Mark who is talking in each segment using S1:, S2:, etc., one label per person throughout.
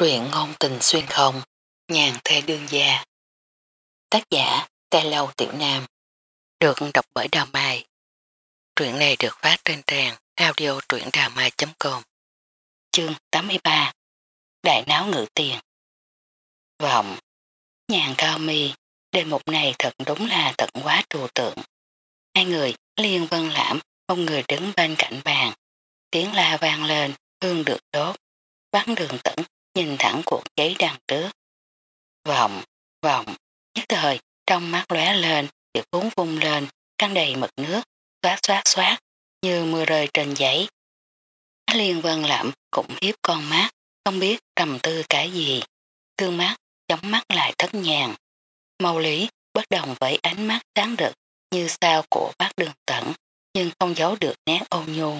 S1: Truyện ngôn tình xuyên không, nhàn thê đương gia. Tác giả, Tê Lâu Tiểu Nam. Được đọc bởi Đào Mai. Truyện này được phát trên trang audio truyệnđàmai.com Chương 83 Đại náo ngự tiền Vọng Nhàn cao mi, đêm một này thật đúng là thật quá trù tượng. Hai người liên vân lãm, một người đứng bên cạnh bàn. Tiếng la vang lên, hương được đốt. Bắn đường tẩn nhìn thẳng cuộc giấy đằng trước. Vọng, vọng, nhất thời, trong mắt lóe lên, được cuốn vung lên, căng đầy mực nước, xoát xoát xoát, như mưa rơi trên giấy. Liên vân lạm cũng hiếp con mắt, không biết trầm tư cái gì. tương mắt, chóng mắt lại thất nhàng. Màu lý, bất đồng với ánh mắt sáng rực như sao của bác đường tẩn, nhưng không giấu được nét ôn nhu.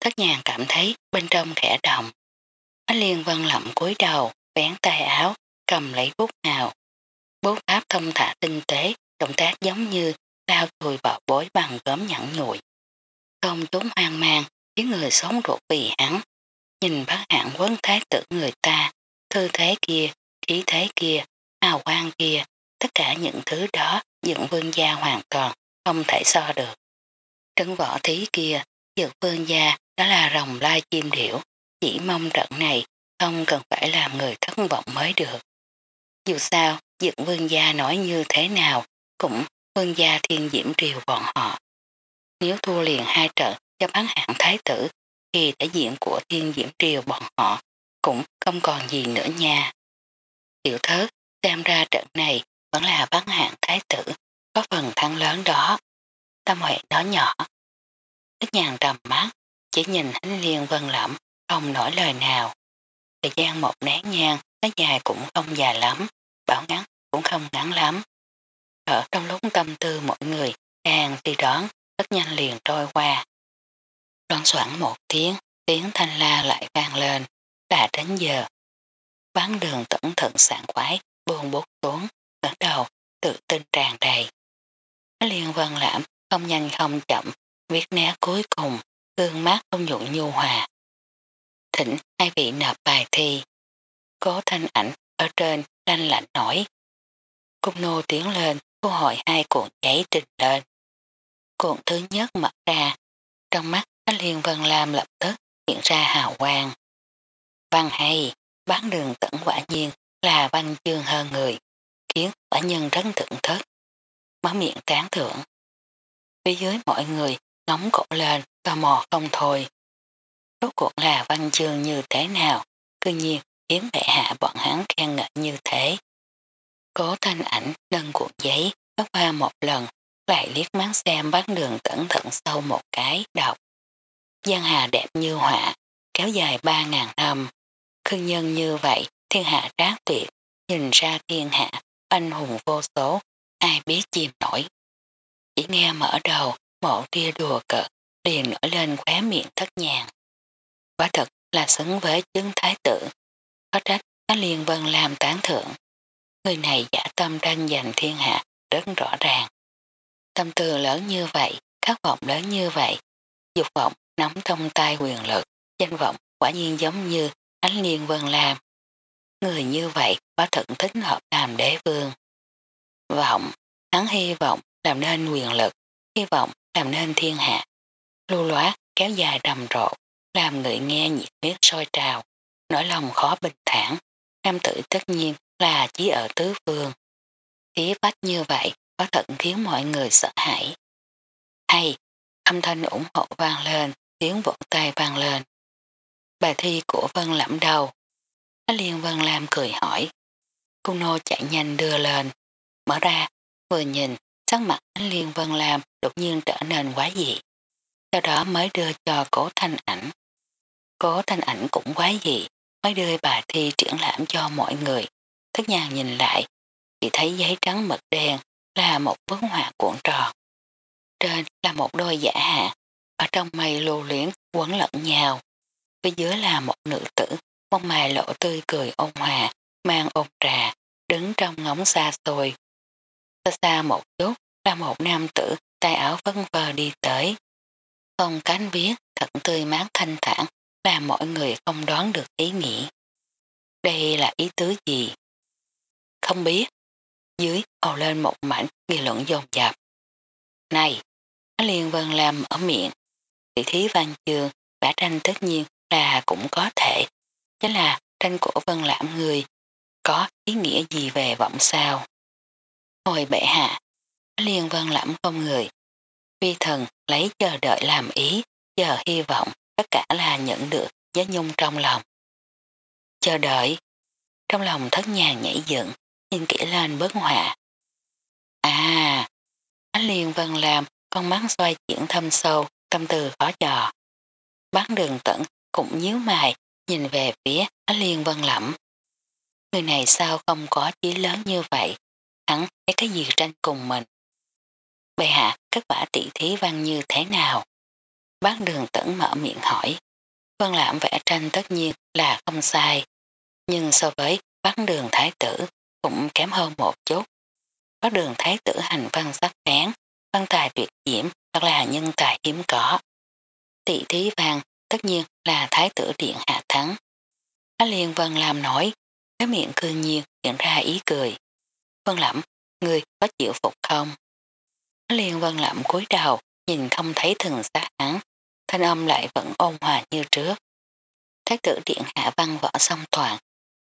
S1: Thất nhàng cảm thấy bên trong khẽ động, Ánh liên vân lậm cúi đầu, vén tay áo, cầm lấy bút hào, Bút áp thông thả tinh tế, động tác giống như lao chùi bỏ bối bằng gớm nhẵn nhụi. Không chúng hoang mang, khiến người sống ruột vì hắn. Nhìn bác hạng quấn thái tử người ta, thư thế kia, khí thế kia, hào quang kia, tất cả những thứ đó dựng vương gia hoàn toàn không thể so được. Trấn võ thí kia, dựng vương gia đó là rồng lai chim điểu, chỉ mong trận này không cần phải làm người thất vọng mới được. Dù sao, dựng vương gia nói như thế nào, cũng vương gia thiên diễm triều bọn họ. Nếu thua liền hai trận cho bán hạng thái tử, thì thể diện của thiên diễm triều bọn họ cũng không còn gì nữa nha. Tiểu thớt xem ra trận này vẫn là bán hạng thái tử, có phần thắng lớn đó. Tâm huệ nói nhỏ. Đức nhàn trầm mắt, chỉ nhìn hắn liên vân lẩm không nói lời nào. Thời gian một nén nhang, nó dài cũng không dài lắm, bảo ngắn cũng không ngắn lắm. Ở trong lúc tâm tư mọi người đang đi đón, rất nhanh liền trôi qua. Đoán soạn một tiếng, tiếng thanh la lại vang lên, đã đến giờ. Bán đường tẩn thận sảng khoái, buồn bốt xuống, ngẩng đầu, tự tin tràn đầy. Nó vân lãm, không nhanh không chậm, viết né cuối cùng, gương mắt không nhuận nhu hòa thỉnh hai vị nộp bài thi. Cố thanh ảnh ở trên lanh lạnh nổi. Cung nô tiến lên thu hỏi hai cuộn giấy trình lên. Cuộn thứ nhất mở ra, trong mắt Thánh Liên Vân Lam lập tức hiện ra hào quang. Văn hay, bán đường tẩn quả nhiên là văn chương hơn người, khiến quả nhân rất thưởng thức. Má miệng tán thưởng. Phía dưới mọi người nóng cổ lên và mò không thôi. Rốt cuộc là văn chương như thế nào, cư nhiên khiến bệ hạ bọn hắn khen ngợi như thế. Cố thanh ảnh nâng cuộn giấy, bắt qua một lần, lại liếc mắt xem bán đường cẩn thận sâu một cái, đọc. Giang hà đẹp như họa, kéo dài ba ngàn năm. Khương nhân như vậy, thiên hạ trác tuyệt, nhìn ra thiên hạ, anh hùng vô số, ai biết chìm nổi. Chỉ nghe mở đầu, mộ tia đùa cợt, liền nổi lên khóe miệng thất nhàng. Quả thật là xứng với chứng thái tử. Có trách có liên vân làm tán thưởng. Người này giả tâm tranh giành thiên hạ rất rõ ràng. Tâm tư lớn như vậy, khát vọng lớn như vậy, dục vọng nắm trong tay quyền lực, danh vọng quả nhiên giống như ánh liên vân làm. Người như vậy quả thận thích hợp làm đế vương. Vọng, hắn hy vọng làm nên quyền lực, hy vọng làm nên thiên hạ. Lưu loát kéo dài rầm rộ, làm người nghe nhiệt huyết sôi trào, nỗi lòng khó bình thản, nam tử tất nhiên là chỉ ở tứ phương. Khí bách như vậy có thật khiến mọi người sợ hãi. Hay, âm thanh ủng hộ vang lên, tiếng vỗ tay vang lên. Bài thi của Vân lẫm đầu. Nó liên Vân Lam cười hỏi. Cung nô chạy nhanh đưa lên, mở ra, vừa nhìn, sắc mặt ánh liên Vân Lam đột nhiên trở nên quá dị. Sau đó mới đưa cho cổ thanh ảnh. Cố thanh ảnh cũng quái dị, mới đưa bà thi triển lãm cho mọi người. Thất nhàng nhìn lại, chỉ thấy giấy trắng mực đen là một bức họa cuộn tròn. Trên là một đôi giả hạ, ở trong mây lưu luyến quấn lẫn nhau. Phía dưới là một nữ tử, mong mài lộ tươi cười ôn hòa, mang ôn trà, đứng trong ngóng xa xôi. Xa xa một chút là một nam tử tay áo vân vờ đi tới. Không cánh viết thật tươi mát thanh thản là mọi người không đoán được ý nghĩ. Đây là ý tứ gì? Không biết. Dưới ồ lên một mảnh nghị luận dồn dập. Này, liên vân làm ở miệng. Tỷ thí văn chương, vẽ tranh tất nhiên là cũng có thể. Chính là tranh của vân lãm người. Có ý nghĩa gì về vọng sao? Hồi bệ hạ, liên vân lãm không người. Vi thần lấy chờ đợi làm ý, chờ hy vọng tất cả là nhận được giá nhung trong lòng. Chờ đợi, trong lòng thất nhàng nhảy dựng, nhìn kỹ lên bớt họa. À, ánh liền vân làm, con mắt xoay chuyển thâm sâu, tâm tư khó dò. Bán đường tận cũng nhíu mày, nhìn về phía ánh liên vân lẩm. Người này sao không có chí lớn như vậy, hắn thấy cái gì tranh cùng mình. Bệ hạ, kết quả tỷ thí văn như thế nào? Bác đường tẩn mở miệng hỏi. Vân lãm vẽ tranh tất nhiên là không sai, nhưng so với bác đường thái tử cũng kém hơn một chút. Bác đường thái tử hành văn sắc bén, văn tài tuyệt diễm hoặc là nhân tài hiếm có. Tỷ thí vàng tất nhiên là thái tử điện hạ thắng. Á liên vân làm nổi, cái miệng cư nhiên hiện ra ý cười. Vân lãm người có chịu phục không? Á liên vân lãm cúi đầu, nhìn không thấy thần sát hắn, thanh âm lại vẫn ôn hòa như trước. Thái tử điện hạ văn võ song toàn,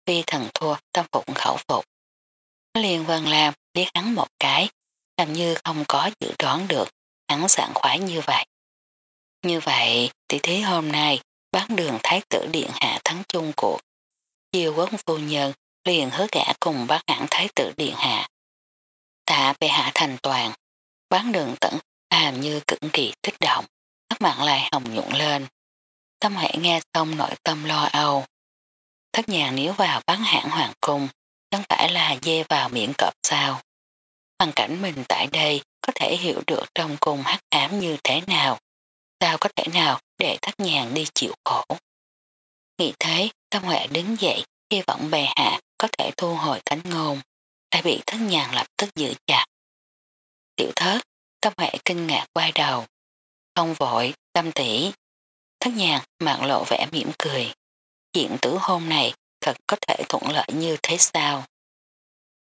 S1: vì thần thua tâm phục khẩu phục. Liên vân làm liếc hắn một cái, làm như không có dự đoán được hắn sẵn khoái như vậy. Như vậy, tỷ thí hôm nay bán đường thái tử điện hạ thắng chung cuộc. Chiều quốc phu nhân liền hứa gã cùng bác hẳn thái tử điện hạ. Tạ bệ hạ thành toàn, bán đường tận hàm như cực kỳ kích động, các mạng lại hồng nhuận lên. Tâm hệ nghe xong nội tâm lo âu. Thất nhàng nếu vào bán hãng hoàng cung, chẳng phải là dê vào miệng cọp sao. Hoàn cảnh mình tại đây có thể hiểu được trong cung hắc ám như thế nào. Sao có thể nào để thất nhàng đi chịu khổ. Nghĩ thế, Tâm Huệ đứng dậy, hy vọng bề hạ có thể thu hồi cánh ngôn, lại bị thất nhàng lập tức giữ chặt. Tiểu thất, có vẻ kinh ngạc quay đầu. Không vội, tâm tỷ. Thất nhàng mạng lộ vẻ mỉm cười. Chuyện tử hôn này thật có thể thuận lợi như thế sao?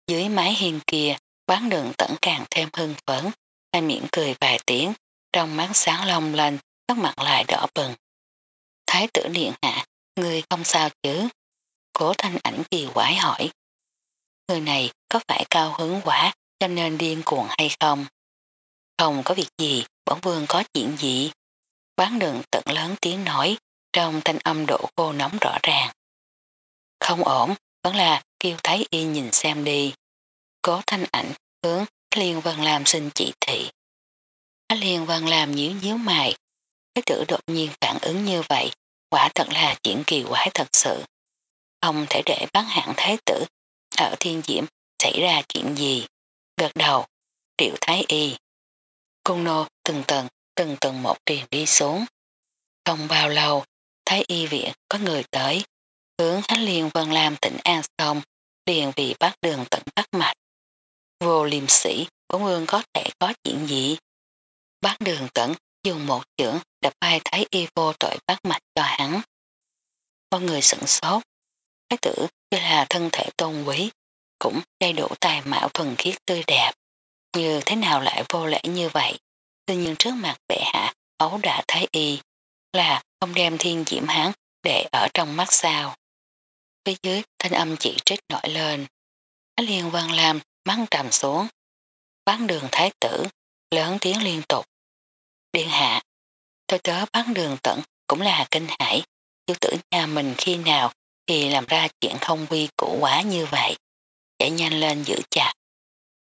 S1: Dưới mái hiên kia, bán đường tẩn càng thêm hưng phấn, hai miệng cười vài tiếng, trong mắt sáng long lên, các mặt lại đỏ bừng. Thái tử điện hạ, người không sao chứ? Cố thanh ảnh kỳ quái hỏi. Người này có phải cao hứng quá cho nên điên cuồng hay không? Không có việc gì, bổn vương có chuyện gì? Bán đường tận lớn tiếng nói, trong thanh âm độ cô nóng rõ ràng. Không ổn, vẫn là kêu thấy y nhìn xem đi. Cố thanh ảnh hướng Liên Vân làm xin chỉ thị. Liên Vân làm nhíu nhíu mày. Cái tử đột nhiên phản ứng như vậy, quả thật là chuyện kỳ quái thật sự. Không thể để bán hạng thái tử ở thiên diễm xảy ra chuyện gì. Gật đầu, triệu thái y. Cung nô từng tầng, từng tầng một truyền đi xuống. Không bao lâu, thái y viện có người tới, hướng Hách Liên Vân Lam tỉnh An Sông, liền vì bắt đường tận bắt mạch. Vô liêm sĩ, bổn vương có thể có chuyện gì? Bác đường tận dùng một chưởng đập vai thấy y vô tội bắt mạch cho hắn. Con người sửng sốt, thái tử như là thân thể tôn quý, cũng đầy đủ tài mạo thuần khiết tươi đẹp. Như thế nào lại vô lễ như vậy? Tuy nhiên trước mặt bệ hạ, ấu đã thấy y, là không đem thiên diễm hắn để ở trong mắt sao. Phía dưới thanh âm chỉ trích nổi lên. Á liên văn làm mắng trầm xuống. Bán đường thái tử, lớn tiếng liên tục. Điện hạ, tôi tớ bán đường tận cũng là kinh hải. Chú tử nhà mình khi nào thì làm ra chuyện không vi củ quá như vậy. Chạy nhanh lên giữ chặt.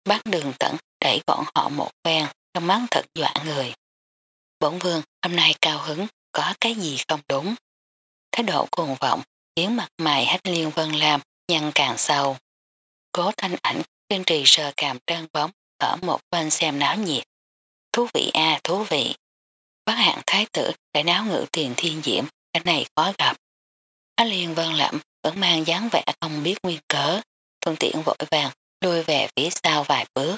S1: Bác đường tận đẩy bọn họ một phen trong mắt thật dọa người. Bổn vương hôm nay cao hứng có cái gì không đúng. Thái độ cuồng vọng khiến mặt mày hách liên vân làm nhăn càng sâu. Cố thanh ảnh kiên trì sờ càm trơn bóng ở một bên xem náo nhiệt. Thú vị a à, thú vị. Bác hạng thái tử để náo ngự tiền thiên diễm, cái này khó gặp. Hách liên vân lẩm vẫn mang dáng vẻ không biết nguyên cớ, thuận tiện vội vàng lùi về phía sau vài bước,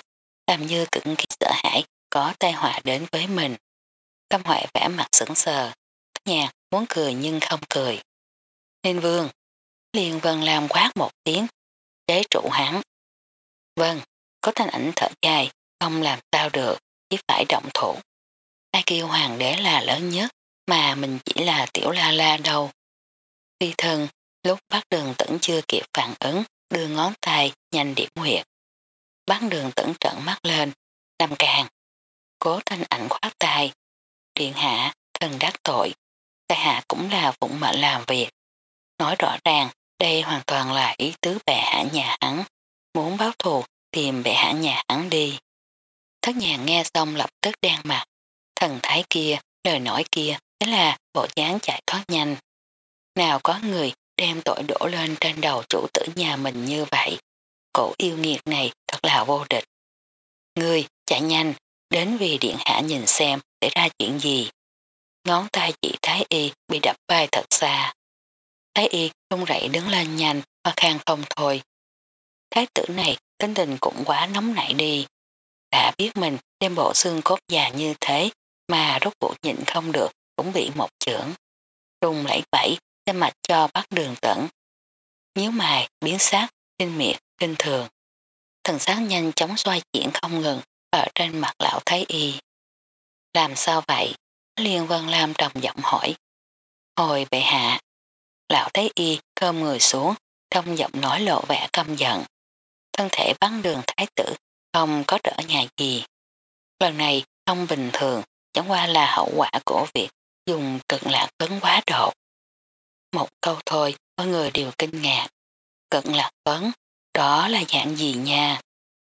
S1: làm như cực kỳ sợ hãi có tai họa đến với mình. Tâm hoại vẽ mặt sững sờ, nhạc muốn cười nhưng không cười. Nên vương, liền vân làm quát một tiếng, chế trụ hắn. Vâng, có thanh ảnh thở dài, không làm sao được, chỉ phải động thủ. Ai kêu hoàng đế là lớn nhất, mà mình chỉ là tiểu la la đâu. Phi thân, lúc bắt đường tẩn chưa kịp phản ứng, đưa ngón tay nhanh điểm huyệt bán đường tẩn trận mắt lên, nằm càng. Cố thanh ảnh khoát tay. Điện hạ, thần đắc tội. Tài hạ cũng là vụn mệnh làm việc. Nói rõ ràng, đây hoàn toàn là ý tứ bệ hạ nhà hắn. Muốn báo thù, tìm bệ hạ nhà hắn đi. Thất nhà nghe xong lập tức đen mặt. Thần thái kia, lời nói kia, thế là bộ dáng chạy thoát nhanh. Nào có người đem tội đổ lên trên đầu chủ tử nhà mình như vậy. Cổ yêu nghiệt này thật là vô địch. Ngươi, chạy nhanh, đến vì điện hạ nhìn xem để ra chuyện gì. Ngón tay chị Thái Y bị đập bay thật xa. Thái Y không rậy đứng lên nhanh, hoa khang không thôi. Thái tử này tính tình cũng quá nóng nảy đi. Đã biết mình đem bộ xương cốt già như thế mà rốt cuộc nhịn không được cũng bị một trưởng. Rung lẫy bẫy xem mạch cho bắt đường tẩn. Nhíu mài, biến sát, kinh miệt, kinh thường. Thần sát nhanh chóng xoay chuyển không ngừng ở trên mặt lão Thái Y. Làm sao vậy? Liên Vân Lam trầm giọng hỏi. Hồi bệ hạ. Lão Thái Y cơm người xuống, trong giọng nói lộ vẻ căm giận. Thân thể bắn đường thái tử, không có trở nhà gì. Lần này không bình thường, chẳng qua là hậu quả của việc dùng cực lạc vấn quá độ. Một câu thôi, mọi người đều kinh ngạc. Cận lạc vấn, đó là dạng gì nha?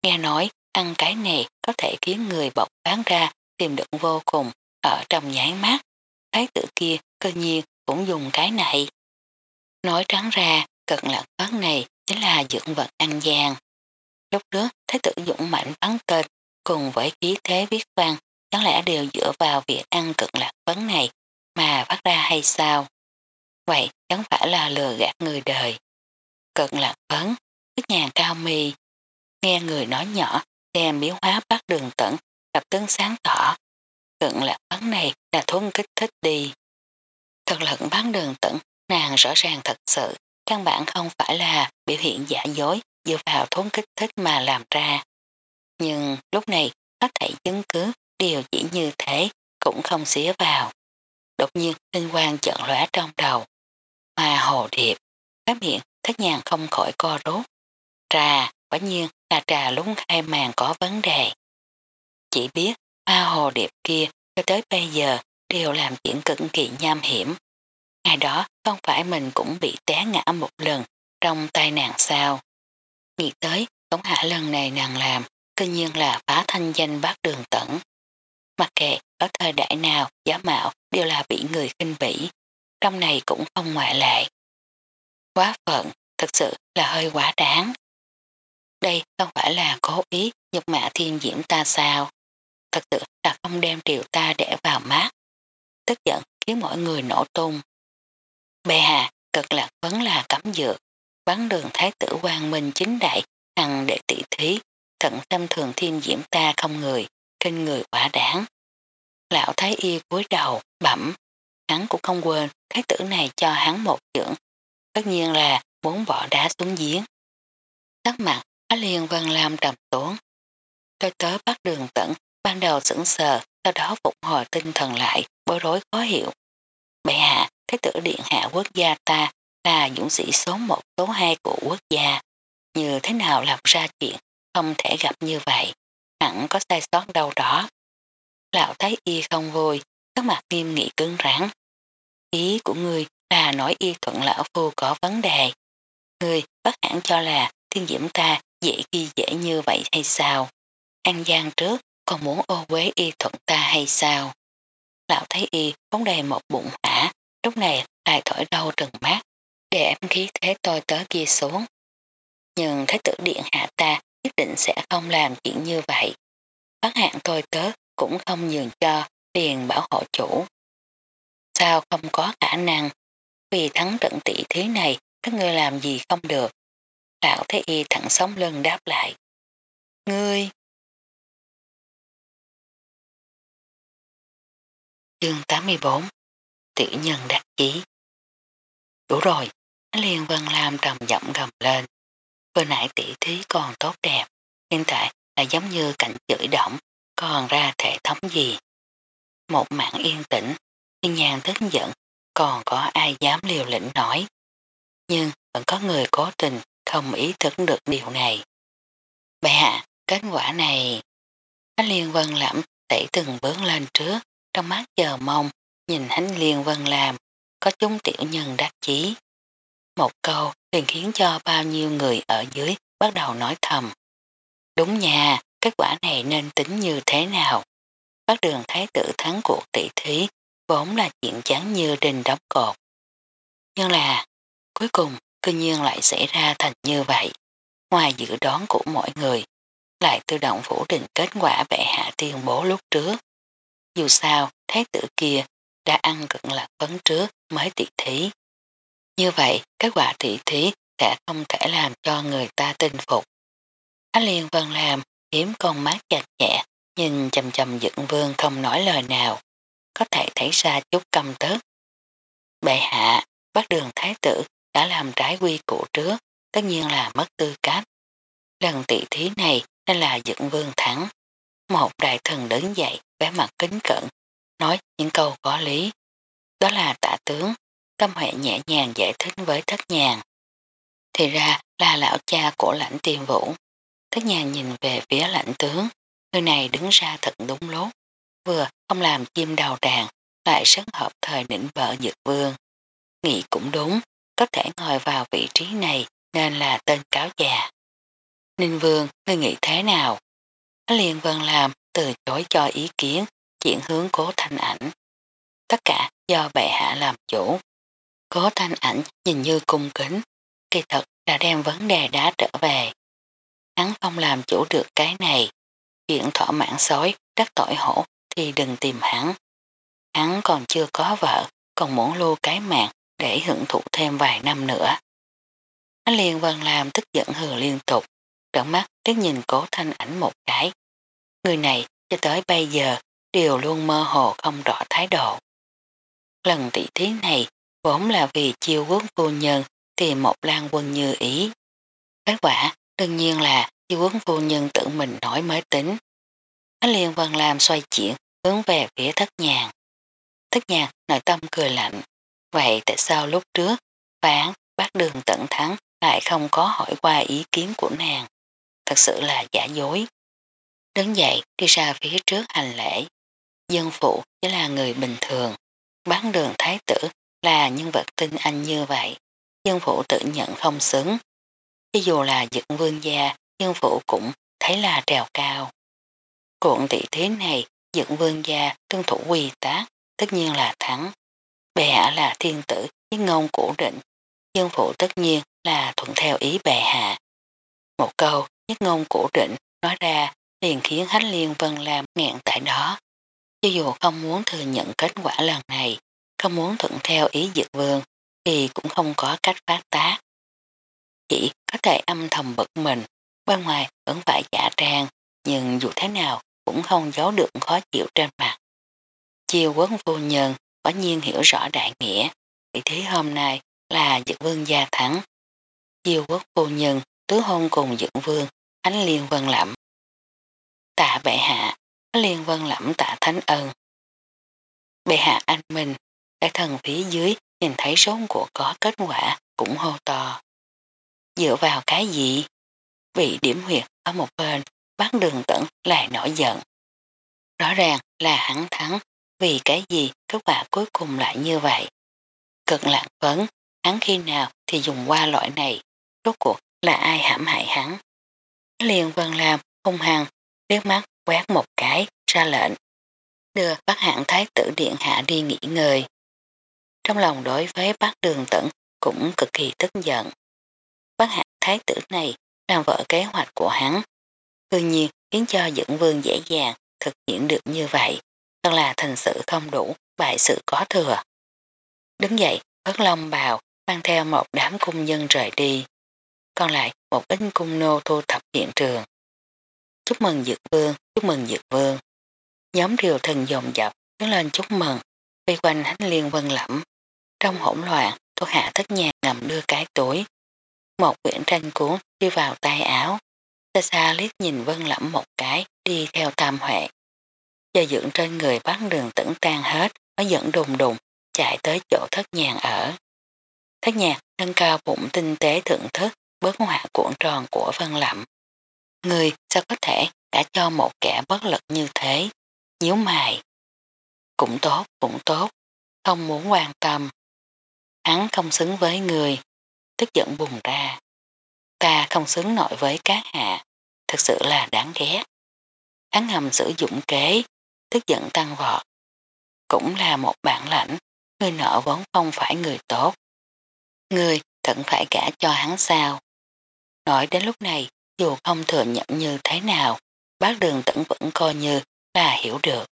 S1: Nghe nói, ăn cái này có thể khiến người bọc bán ra tìm được vô cùng ở trong nháy mắt. Thái tử kia cơ nhiên cũng dùng cái này. Nói trắng ra, cận lạc vấn này chính là dưỡng vật ăn gian. Lúc trước, Thái tử dũng mạnh bắn tên cùng với khí thế viết văn chẳng lẽ đều dựa vào việc ăn cận lạc vấn này mà phát ra hay sao? Vậy chẳng phải là lừa gạt người đời. Cực lạc phấn, bức nhàn cao mi, nghe người nói nhỏ đem biến hóa bắt đường tận tập tướng sáng tỏ. Cực lạc phấn này là thuốc kích thích đi. Thật lận bán đường tận nàng rõ ràng thật sự, căn bản không phải là biểu hiện giả dối dựa vào thuốc kích thích mà làm ra. Nhưng lúc này hết thảy chứng cứ đều chỉ như thế cũng không xía vào. Đột nhiên linh quang chợn lóe trong đầu. Mà hồ điệp, phát miệng thất nhàng không khỏi co rốt. Trà, quả nhiên là trà lúng hai màng có vấn đề. Chỉ biết ma hồ điệp kia cho tới bây giờ đều làm chuyện cực kỳ nham hiểm. Ngày đó không phải mình cũng bị té ngã một lần trong tai nạn sao. Nghĩ tới, tổng hạ lần này nàng làm, tự nhiên là phá thanh danh bác đường tẩn. Mặc kệ ở thời đại nào giả mạo đều là bị người khinh bỉ, trong này cũng không ngoại lệ. Quá phận, thật sự là hơi quá đáng. Đây không phải là cố ý nhục mạ thiên diễm ta sao. Thật sự là không đem triều ta để vào mát. Tức giận khiến mọi người nổ tung. bè hà cực lạc vấn là cấm dược, bắn đường thái tử quang minh chính đại hằng để tỷ thí, thận tâm thường thiên diễm ta không người, kinh người quả đáng. Lão Thái Y cúi đầu, bẩm, hắn cũng không quên thái tử này cho hắn một dưỡng tất nhiên là muốn bỏ đá xuống giếng. Sắc mặt, Á Liên Văn Lam trầm tốn. Tôi tới bắt đường tận, ban đầu sững sờ, sau đó phục hồi tinh thần lại, bối rối khó hiểu. Bệ hạ, thái tử điện hạ quốc gia ta là dũng sĩ số 1 số 2 của quốc gia. Như thế nào làm ra chuyện không thể gặp như vậy, hẳn có sai sót đâu đó. Lão thấy y không vui, các mặt nghiêm nghị cứng rắn. Ý của người là nói y thuận lão phu có vấn đề. người bắt hẳn cho là thiên diễm ta dễ ghi dễ như vậy hay sao? An gian trước còn muốn ô quế y thuận ta hay sao? Lão thấy y bóng đầy một bụng hả, lúc này lại thổi đau trừng mát, để em khí thế tôi tới kia xuống. Nhưng thái tử điện hạ ta nhất định sẽ không làm chuyện như vậy. Phát hạn tôi tớ cũng không nhường cho tiền bảo hộ chủ. Sao không có khả năng? Vì thắng trận tỷ thế này, các ngươi làm gì không được? Lão Thế Y thẳng sống lưng đáp lại. Ngươi! Chương 84 Tiểu nhân đắc chí Đủ rồi, liền Liên Vân Lam trầm giọng gầm lên. Vừa nãy tỷ thí còn tốt đẹp, hiện tại là giống như cảnh chửi động, còn ra thể thống gì. Một mạng yên tĩnh, thiên nhàn thức giận, còn có ai dám liều lĩnh nói. Nhưng vẫn có người cố tình không ý thức được điều này. Bệ hạ, kết quả này... Hánh Liên Vân lẫm đẩy từng bước lên trước, trong mắt chờ mong, nhìn Hánh Liên Vân làm, có chúng tiểu nhân đắc chí. Một câu liền khiến cho bao nhiêu người ở dưới bắt đầu nói thầm. Đúng nha, kết quả này nên tính như thế nào? Bác đường thái tử thắng cuộc tỷ thí vốn là chuyện chán như đình đóng cột. Nhưng là, cuối cùng, cư nhiên lại xảy ra thành như vậy. Ngoài dự đoán của mọi người, lại tự động phủ định kết quả bệ hạ tuyên bố lúc trước. Dù sao, thái tử kia đã ăn cận lạc vấn trước mới tỷ thí. Như vậy, kết quả tỷ thí sẽ không thể làm cho người ta tin phục. Á Liên Vân làm hiếm con mắt chặt chẽ, nhìn chầm chầm dựng vương không nói lời nào, có thể thấy ra chút cầm tức. Bệ hạ, bắt đường thái tử đã làm trái quy củ trước, tất nhiên là mất tư cách. Lần tỷ thí này nên là dựng vương thắng. Một đại thần đứng dậy, vẻ mặt kính cận, nói những câu có lý. Đó là tạ tướng, tâm hệ nhẹ nhàng giải thích với thất nhàng. Thì ra là lão cha của lãnh tiền vũ. Thất nhàng nhìn về phía lãnh tướng, người này đứng ra thật đúng lốt. Vừa không làm chim đầu đàn, lại sớm hợp thời đỉnh vợ dược vương. Nghĩ cũng đúng, có thể ngồi vào vị trí này nên là tên cáo già. Ninh Vương, ngươi nghĩ thế nào? Liên Vân làm từ chối cho ý kiến, chuyện hướng cố thanh ảnh. Tất cả do bệ hạ làm chủ. Cố thanh ảnh nhìn như cung kính, kỳ thật là đem vấn đề đá trở về. Hắn không làm chủ được cái này. Chuyện thỏa mãn sói, đắc tội hổ thì đừng tìm hắn. Hắn còn chưa có vợ, còn muốn lưu cái mạng để hưởng thụ thêm vài năm nữa. Hắn liền vần làm tức giận hừ liên tục, trợn mắt liếc nhìn cố thanh ảnh một cái. Người này cho tới bây giờ đều luôn mơ hồ không rõ thái độ. Lần tỷ thí này vốn là vì chiêu quốc phu nhân tìm một lan quân như ý. Kết quả đương nhiên là chiêu quốc phu nhân tự mình nói mới tính. Hắn liền vần làm xoay chuyển hướng về phía thất nhàng. Thất nhàng nội tâm cười lạnh. Vậy tại sao lúc trước phán bác đường tận thắng lại không có hỏi qua ý kiến của nàng? Thật sự là giả dối. Đứng dậy đi ra phía trước hành lễ. Dân phụ chỉ là người bình thường. Bán đường thái tử là nhân vật tinh anh như vậy. Dân phụ tự nhận không xứng. Cho dù là dựng vương gia, dân phụ cũng thấy là trèo cao. Cuộn tỷ thế này, dựng vương gia tuân thủ quy tác, tất nhiên là thắng. Bệ hạ là thiên tử, với ngôn cổ định. Dân phụ tất nhiên là thuận theo ý bệ hạ. Một câu nhất ngôn cổ định nói ra liền khiến Hách Liên Vân làm nghẹn tại đó. Cho dù không muốn thừa nhận kết quả lần này, không muốn thuận theo ý dược vương, thì cũng không có cách phát tác. Chỉ có thể âm thầm bực mình, bên ngoài vẫn phải giả trang, nhưng dù thế nào cũng không giấu được khó chịu trên mặt. Chiêu quấn vô nhân quả nhiên hiểu rõ đại nghĩa, vị thế hôm nay là dược vương gia thắng. Chiêu quốc vô nhân tứ hôn cùng dựng vương, ánh liên vân lẩm. Tạ bệ hạ, liên vân lẩm tạ thánh ân. Bệ hạ anh minh, đại thần phía dưới nhìn thấy số của có kết quả cũng hô to. Dựa vào cái gì? Bị điểm huyệt ở một bên, bác đường tận lại nổi giận. Rõ ràng là hắn thắng, vì cái gì kết quả cuối cùng lại như vậy. Cực lạc vấn, hắn khi nào thì dùng qua loại này, rốt cuộc là ai hãm hại hắn. Liền vân làm, hung hăng, liếc mắt quét một cái, ra lệnh. Đưa bác hạng thái tử điện hạ đi nghỉ ngơi. Trong lòng đối với bác đường tận cũng cực kỳ tức giận. Bác hạng thái tử này làm vợ kế hoạch của hắn. Tự nhiên khiến cho dẫn vương dễ dàng thực hiện được như vậy. Thật là thành sự không đủ, bại sự có thừa. Đứng dậy, bất long bào, mang theo một đám cung nhân rời đi. Còn lại một ít cung nô thu thập hiện trường. Chúc mừng Dược Vương, chúc mừng Dược Vương. Nhóm điều thần dồn dập đứng lên chúc mừng, vây quanh hánh liên vân lẫm. Trong hỗn loạn, tôi hạ thất nhà ngầm đưa cái túi. Một quyển tranh cuốn đi vào tay áo. Xa xa liếc nhìn vân lẫm một cái đi theo tam huệ. Gia dưỡng trên người bắt đường tẩn tan hết mới dẫn đùng đùng chạy tới chỗ thất nhàn ở. Thất nhàn nâng cao bụng tinh tế thưởng thức bớt họa cuộn tròn của vân lẫm. Người sao có thể đã cho một kẻ bất lực như thế, nhíu mày. Cũng tốt, cũng tốt, không muốn quan tâm. Hắn không xứng với người, tức giận bùng ra. Ta không xứng nổi với các hạ, thật sự là đáng ghét. Hắn ngầm sử dụng kế, tức giận tăng vọt. Cũng là một bản lãnh, người nợ vốn không phải người tốt. Người thận phải cả cho hắn sao. Nói đến lúc này, dù không thừa nhận như thế nào, bác đường tận vẫn coi như là hiểu được.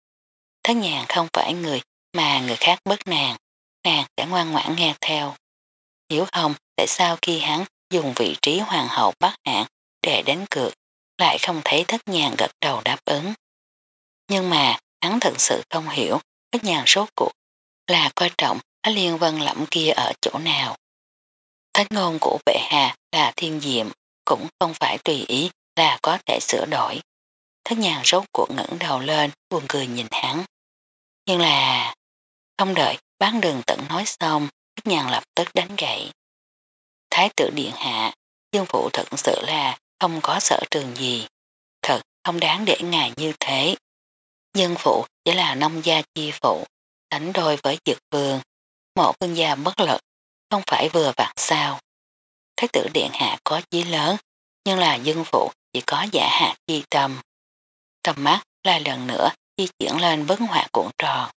S1: Thất nhàn không phải người mà người khác bất nàng, nàng sẽ ngoan ngoãn nghe theo. Hiểu không tại sao khi hắn dùng vị trí hoàng hậu bắt hạng để đánh cược, lại không thấy thất nhàn gật đầu đáp ứng. Nhưng mà hắn thật sự không hiểu thất nhàn số cuộc là coi trọng ở liên vân lẫm kia ở chỗ nào. Thách ngôn của bệ hạ là thiên diệm, cũng không phải tùy ý là có thể sửa đổi. Thất nhàn rốt cuộc ngẩng đầu lên buồn cười nhìn hắn. Nhưng là không đợi bán đường tận nói xong thất nhàn lập tức đánh gậy. Thái tử điện hạ dương phụ thật sự là không có sở trường gì. Thật không đáng để ngài như thế. dân phụ chỉ là nông gia chi phụ, đánh đôi với dược vương một vương gia bất lực, không phải vừa vặn sao. Thái tử điện hạ có chí lớn, nhưng là dân phụ chỉ có giả hạt chi tâm. Tầm mắt lại lần nữa di chuyển lên vấn họa cuộn tròn.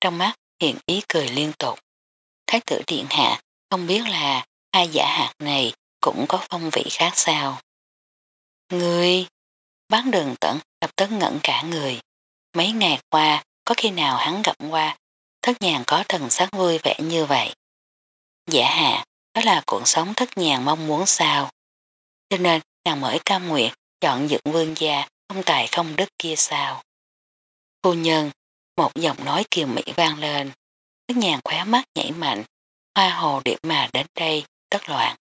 S1: Trong mắt hiện ý cười liên tục. Thái tử điện hạ không biết là hai giả hạt này cũng có phong vị khác sao. Ngươi, bán đường tận lập tức ngẩn cả người. Mấy ngày qua có khi nào hắn gặp qua thất nhàn có thần sắc vui vẻ như vậy. Dạ Giả hạ, đó là cuộc sống thất nhàn mong muốn sao. Cho nên nàng mới cam nguyện chọn dựng vương gia không tài không đức kia sao. Phu nhân, một giọng nói kiều mỹ vang lên, thất nhàn khóe mắt nhảy mạnh, hoa hồ điểm mà đến đây, tất loạn.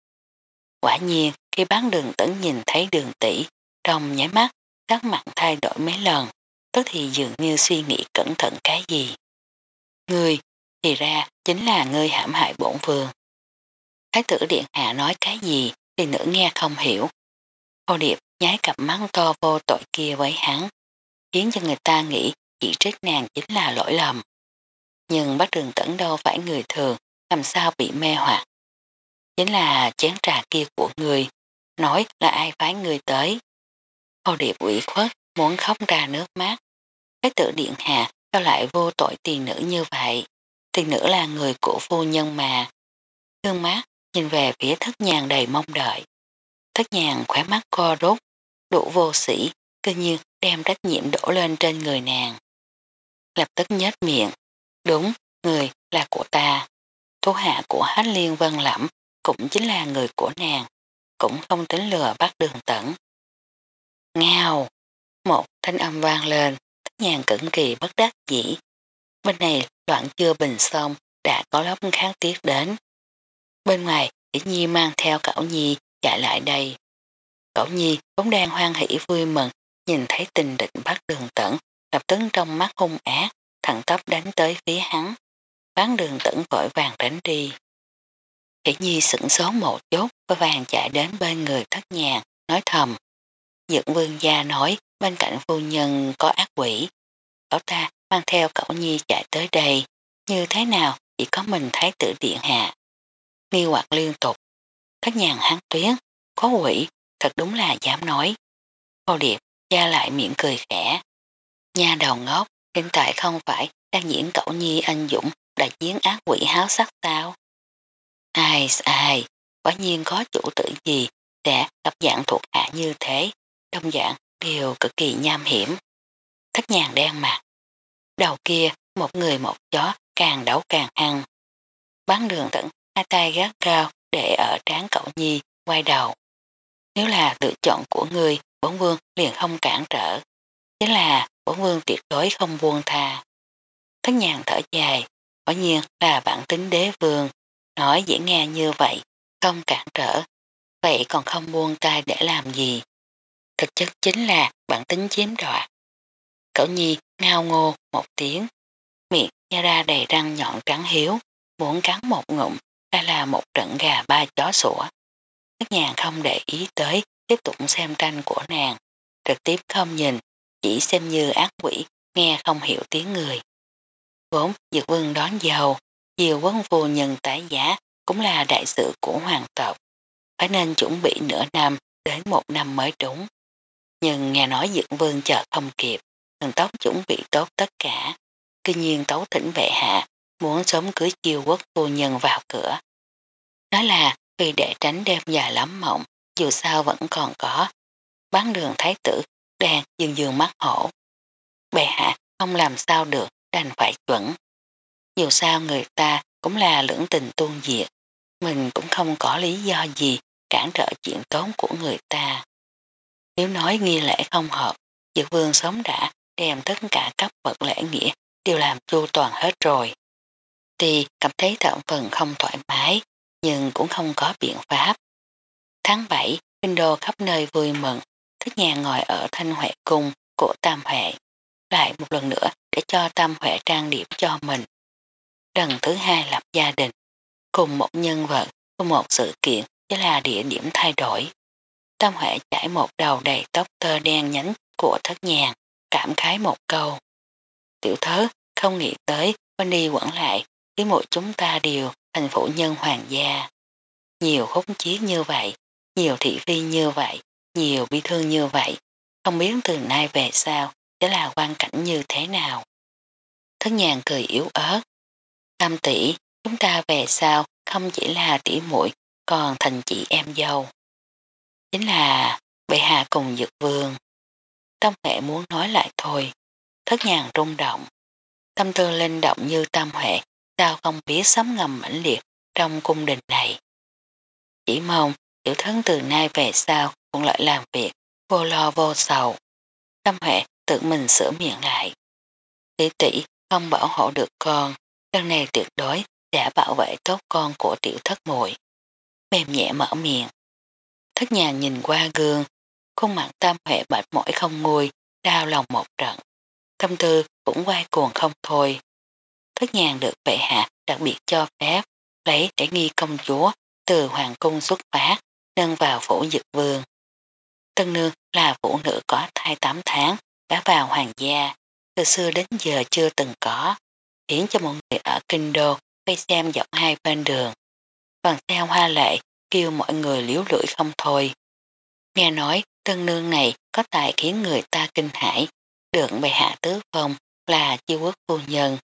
S1: Quả nhiên, khi bán đường tấn nhìn thấy đường tỷ, trong nháy mắt, sắc mặt thay đổi mấy lần, tức thì dường như suy nghĩ cẩn thận cái gì. Ngươi, thì ra chính là ngươi hãm hại bổn vương. Thái tử điện hạ nói cái gì thì nữ nghe không hiểu. Hồ điệp nháy cặp mắt to vô tội kia với hắn, khiến cho người ta nghĩ chỉ trích nàng chính là lỗi lầm. Nhưng bác đường tẩn đâu phải người thường, làm sao bị mê hoặc. Chính là chén trà kia của người, nói là ai phái người tới. Hồ điệp ủy khuất, muốn khóc ra nước mắt. Thái tử điện hạ sao lại vô tội tiền nữ như vậy? Tiền nữ là người của phu nhân mà. Thương mát nhìn về phía thất nhàn đầy mong đợi. Thất nhàn khỏe mắt co rút, đủ vô sĩ, cơ nhiên đem trách nhiệm đổ lên trên người nàng. Lập tức nhếch miệng, đúng, người là của ta. Thú hạ của hát liên vân lẫm cũng chính là người của nàng, cũng không tính lừa bắt đường tẩn. Ngao! Một thanh âm vang lên, thất nhàn cẩn kỳ bất đắc dĩ. Bên này đoạn chưa bình xong, đã có lớp kháng tiết đến. Bên ngoài, Kỷ Nhi mang theo cậu Nhi chạy lại đây. Cậu Nhi cũng đang hoan hỷ vui mừng, nhìn thấy tình định bắt đường tẩn, lập tức trong mắt hung ác, thẳng tóc đánh tới phía hắn. Bán đường tẩn vội vàng tránh đi. Thị Nhi sửng số một chút, và vàng chạy đến bên người thất nhàng, nói thầm. Dựng vương gia nói bên cạnh phu nhân có ác quỷ. Cậu ta mang theo cậu Nhi chạy tới đây, như thế nào chỉ có mình thái tử điện hạ. Nghi hoặc liên tục, thất nhàng hắn tuyến, có quỷ, thật đúng là dám nói. Hồ Điệp ra lại miệng cười khẽ. Nha đầu ngốc, hiện tại không phải đang diễn cậu nhi anh Dũng đã chiến ác quỷ háo sắc sao? Ai ai, quả nhiên có chủ tử gì sẽ gặp dạng thuộc hạ như thế, đông dạng đều cực kỳ nham hiểm. Thất nhàng đen mặt. Đầu kia, một người một chó càng đấu càng hăng. Bán đường tận hai tay gác cao để ở trán cậu nhi, quay đầu. Nếu là lựa chọn của người, bổn vương liền không cản trở. Chính là bổn vương tuyệt đối không buông tha. Thất nhàng thở dài, quả nhiên là bản tính đế vương. Nói dễ nghe như vậy, không cản trở, vậy còn không buông tay để làm gì. Thực chất chính là bản tính chiếm đoạt. Cậu nhi ngao ngô một tiếng, miệng nha ra đầy răng nhọn trắng hiếu, muốn cắn một ngụm, đây là một trận gà ba chó sủa. Các nhà không để ý tới, tiếp tục xem tranh của nàng, trực tiếp không nhìn, chỉ xem như ác quỷ, nghe không hiểu tiếng người. Vốn Dược Vương đón dầu, Diều quân vô nhân tái giá cũng là đại sự của hoàng tộc, phải nên chuẩn bị nửa năm đến một năm mới đúng. Nhưng nghe nói dưỡng Vương chờ không kịp, thần tốc chuẩn bị tốt tất cả, tuy nhiên tấu thỉnh vệ hạ, muốn sớm cưới chiêu quốc phu nhân vào cửa. Nói là vì để tránh đêm dài lắm mộng, dù sao vẫn còn có. Bán đường thái tử đang dường dường mắt hổ. Bệ hạ không làm sao được, đành phải chuẩn. Dù sao người ta cũng là lưỡng tình tuôn diệt, mình cũng không có lý do gì cản trở chuyện tốn của người ta. Nếu nói nghi lễ không hợp, Dược vương sống đã đem tất cả các vật lễ nghĩa đều làm chu toàn hết rồi. Thì cảm thấy thẩm phần không thoải mái, nhưng cũng không có biện pháp. Tháng 7, Kinh Đô khắp nơi vui mừng, thức nhà ngồi ở thanh huệ cung của Tam Huệ, lại một lần nữa để cho Tam Huệ trang điểm cho mình. Lần thứ hai lập gia đình, cùng một nhân vật, cùng một sự kiện chỉ là địa điểm thay đổi. Tam Huệ chảy một đầu đầy tóc tơ đen nhánh của thất nhàn, cảm khái một câu. Tiểu thớ không nghĩ tới quanh đi quẩn lại với một chúng ta đều thành phụ nhân hoàng gia. Nhiều khúc chiến như vậy, nhiều thị phi như vậy, nhiều bi thương như vậy, không biết từ nay về sau sẽ là quan cảnh như thế nào. Thất nhàn cười yếu ớt. Tam tỷ, chúng ta về sau không chỉ là tỷ muội còn thành chị em dâu. Chính là bệ hạ cùng dược vương. Tông hệ muốn nói lại thôi. Thất nhàn rung động. Tâm tư linh động như tam hệ, sao không biết sấm ngầm mãnh liệt trong cung đình này. Chỉ mong tiểu thân từ nay về sau cũng lại làm việc, vô lo vô sầu. Tâm hệ tự mình sửa miệng lại. Tỷ tỷ không bảo hộ được con, lần này tuyệt đối sẽ bảo vệ tốt con của tiểu thất muội Mềm nhẹ mở miệng. Thất nhà nhìn qua gương, khuôn mặt tam hệ bạch mỏi không nguôi, đau lòng một trận. Tâm tư cũng quay cuồng không thôi. Thất nhàn được bệ hạ đặc biệt cho phép lấy để nghi công chúa từ hoàng cung xuất phát, nâng vào phủ dực vương. Tân nương là phụ nữ có thai 8 tháng, đã vào hoàng gia, từ xưa đến giờ chưa từng có, khiến cho mọi người ở kinh đô vây xem dọc hai bên đường. Bằng theo hoa lệ, kêu mọi người liếu lưỡi không thôi. Nghe nói tân nương này có tài khiến người ta kinh hãi, được bệ hạ tứ phong là chiêu quốc phu nhân.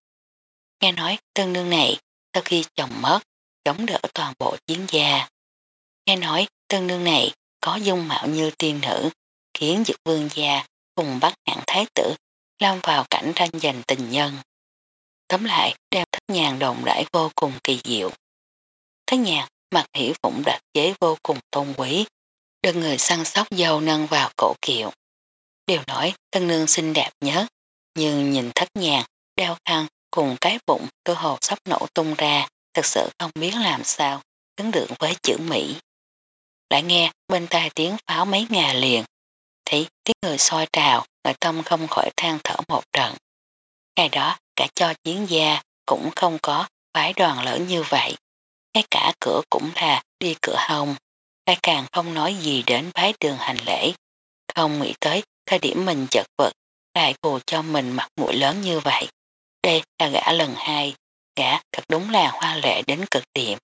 S1: Nghe nói tân nương này sau khi chồng mất, chống đỡ toàn bộ chiến gia. Nghe nói tân nương này có dung mạo như tiên nữ, khiến dực vương gia cùng bắt hạng thái tử lao vào cảnh tranh giành tình nhân. Tóm lại đem thất nhàn đồng đãi vô cùng kỳ diệu. Thất nhàn mặt hiểu phụng đặc chế vô cùng tôn quý, được người săn sóc dâu nâng vào cổ kiệu. Đều nói tân nương xinh đẹp nhớ. nhưng nhìn thất nhàn, đeo khăn cùng cái bụng cơ hồ sắp nổ tung ra, thật sự không biết làm sao, đứng được với chữ Mỹ. Lại nghe bên tai tiếng pháo mấy ngà liền, thấy tiếng người soi trào, nội tâm không khỏi than thở một trận. Ngày đó cả cho chiến gia cũng không có phái đoàn lớn như vậy. Ngay cả cửa cũng là đi cửa hồng, lại càng không nói gì đến bái đường hành lễ. Không nghĩ tới thời điểm mình chật vật, lại bù cho mình mặt mũi lớn như vậy. Đây là gã lần hai, gã thật đúng là hoa lệ đến cực điểm.